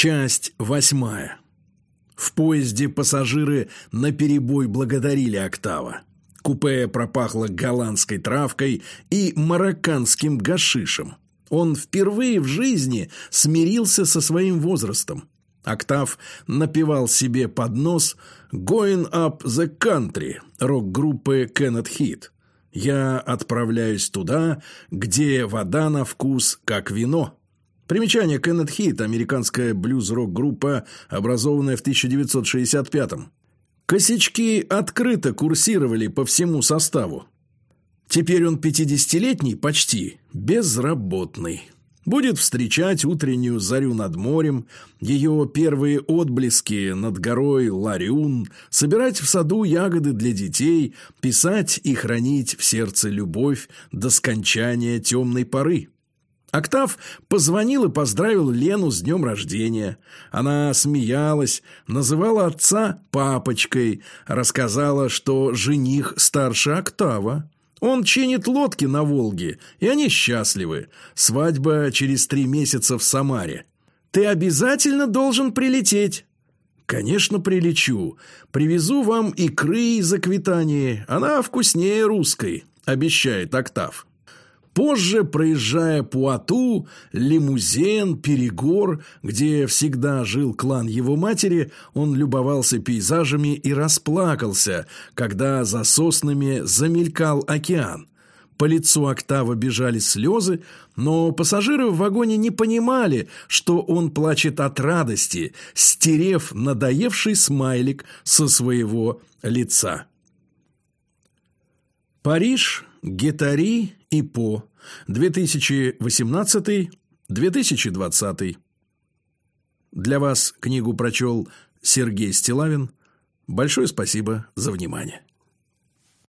Часть восьмая. В поезде пассажиры наперебой благодарили Октава. Купе пропахло голландской травкой и марокканским гашишем. Он впервые в жизни смирился со своим возрастом. Октав напевал себе под нос «Going up the country» рок-группы Kenneth Hit. «Я отправляюсь туда, где вода на вкус, как вино». Примечание Кеннет Хит, американская блюз-рок-группа, образованная в 1965-м. Косячки открыто курсировали по всему составу. Теперь он 50-летний, почти, безработный. Будет встречать утреннюю зарю над морем, ее первые отблески над горой Ларюн, собирать в саду ягоды для детей, писать и хранить в сердце любовь до скончания темной поры. Октав позвонил и поздравил Лену с днем рождения. Она смеялась, называла отца папочкой, рассказала, что жених старше Октава. Он чинит лодки на Волге, и они счастливы. Свадьба через три месяца в Самаре. «Ты обязательно должен прилететь». «Конечно, прилечу. Привезу вам икры из Аквитании. Она вкуснее русской», – обещает Октав. Позже, проезжая Пуату, Лимузен, Перегор, где всегда жил клан его матери, он любовался пейзажами и расплакался, когда за соснами замелькал океан. По лицу Октава бежали слезы, но пассажиры в вагоне не понимали, что он плачет от радости, стерев надоевший смайлик со своего лица. Париж, Гетари и По. 2018-2020. Для вас книгу прочел Сергей Стилавин. Большое спасибо за внимание.